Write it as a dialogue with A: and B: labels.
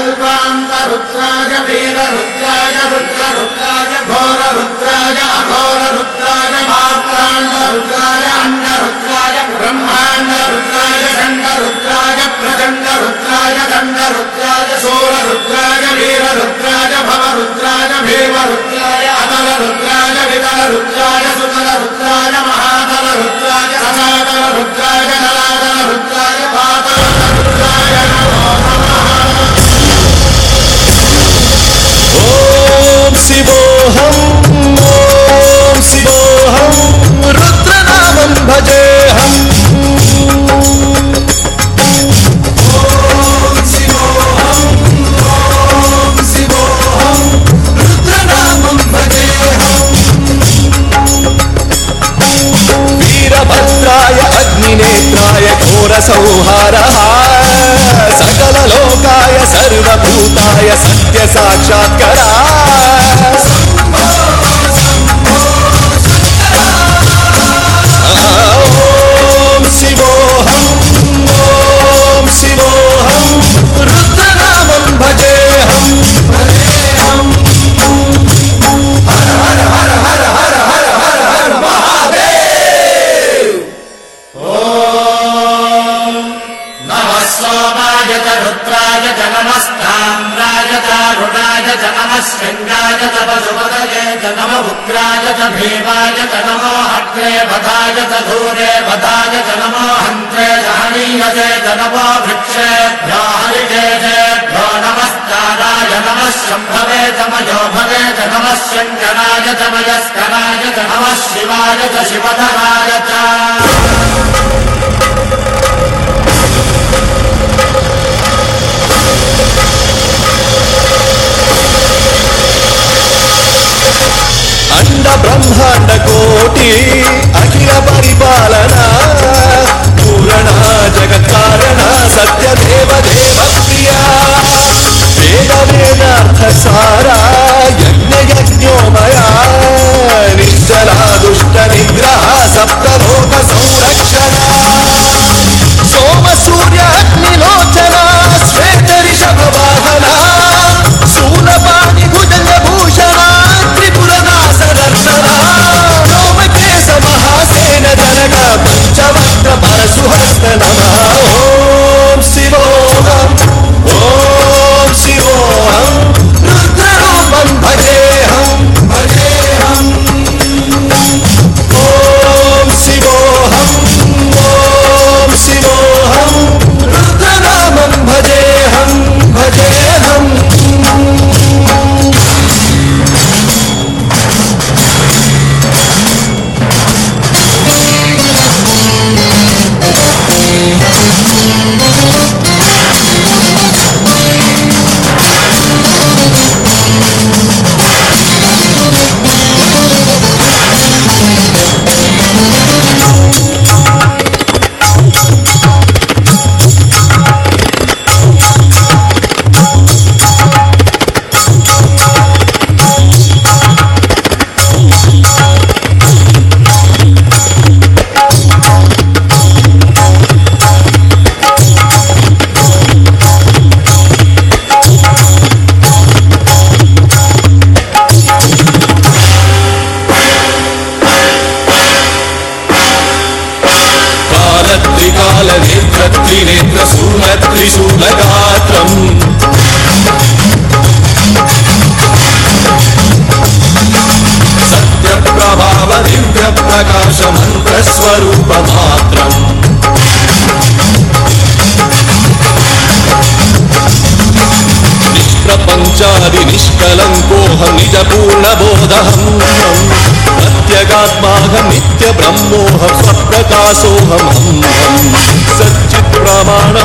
A: कल्पान्तरुत्राय वीररुद्राय
B: रुद्ररुद्राय घोररुद्राय अघोररुत्रा घोरसंहारः सकललोकाय सर्वभूताय सत्यसाक्षात्करा
A: च नमः शृङ्गाय च पशुपतये च नम उग्राय च भीमाय च नमो हग्रे वधाय च धूरे वधाय च नमो हन्त्रे हनीयसे च नमो वृक्षेभ्यो हरिकेशेभ्यो नमस्काराय नमः शम्भवे च नमः शङ्कराय च मयस्कराय च नमः शिवाय च शिवधराय च
B: Oh, that's కాలత్రికాల నేత్ర త్రినేత్ర శూల త్రిశూల గాత్రం సత్య ప్రభావ దివ్య ప్రకాశ మంత్ర స్వరూప మాత్రం. నిష్ప్రపంచాది నిష్కలంకోహం నిజ పూర్ణబోధహం त्माः नित्यब्रह्मोहमप्रकाशोऽभव सच्चित् प्रामाणो